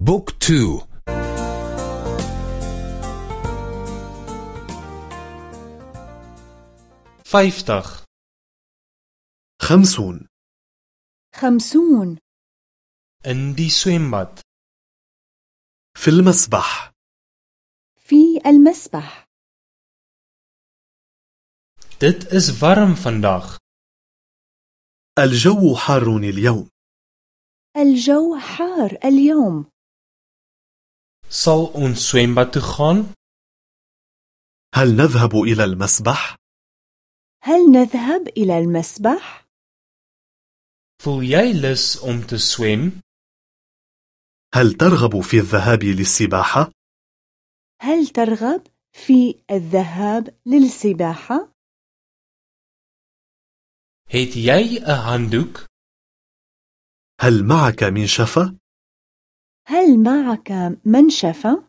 بوك تو. فايفتخ. خمسون. خمسون. die swembad في المسبح. في المسبح. Dit is warm vandag. الجو حار اليوم. الجو حار اليوم. Sal ons swembad toe gaan? هل نذهب إلى المسبح؟ هل نذهب إلى المسبح؟ Voel jy lus om te swem? هل ترغب في الذهاب للسباحة؟ هل ترغب في الذهاب للسباحة؟ Het jy 'n handdoek? هل معك منشفة؟ هل معك منشفة؟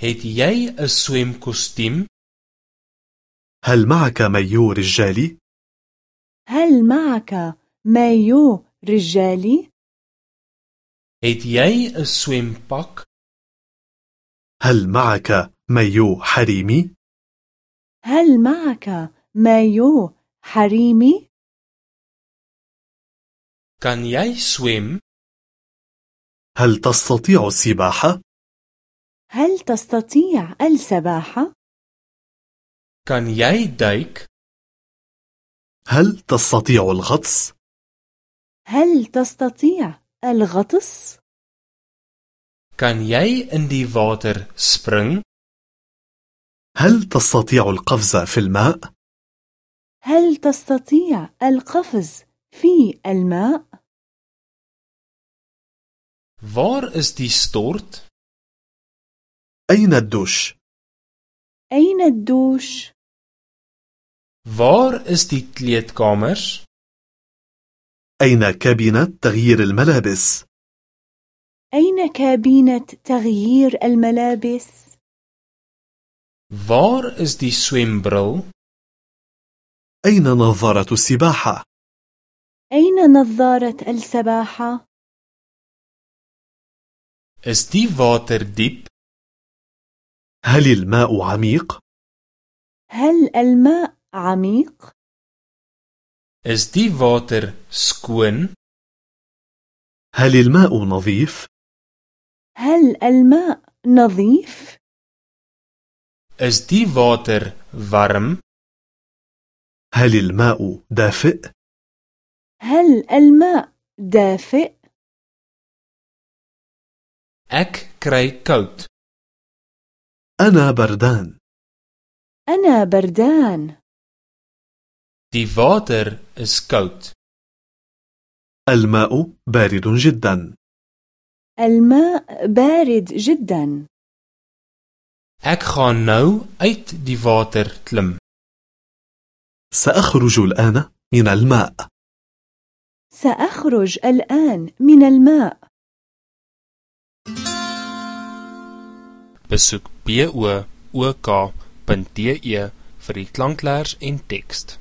Het jy 'n swemkostuum? هل معك مايو رجالي؟ هل معك مايو رجالي؟ Het jy 'n swempak? هل معك مايو حريمي؟ هل معك مايو حريمي؟ Kan jy swem? هل تستطيع السباحة؟ هل تستطيع السباحة؟ Kan jy duik? هل تستطيع الغطس؟ هل تستطيع الغطس؟ Kan jy in die water spring? هل تستطيع القفز في الماء؟ هل تستطيع القفز في الماء؟ Waar is die stort? أين الدوش؟ أين الدوش؟ Waar is die kleedkamers? أين كابينة تغيير الملابس؟ أين كابينة تغيير الملابس؟ Waar is die swembril? أين نظارة السباحة؟ أين نظارة السباحة؟ Is die water diep? هل الماء عميق؟ هل الماء عميق؟ Is die water skoon? هل الماء نظيف؟ هل الماء نظيف؟ Is die water warm? هل الماء دافئ؟ هل الماء دافئ؟ Ek kry koud. أنا بردان أنا بردان Die water is koud. الماء بارد جدا الماء بارد جدا Ek gaan nou uit die water klim. سأخرج الآن من الماء سأخرج الآن من الماء Besoek book.de vir die klanklers en teks.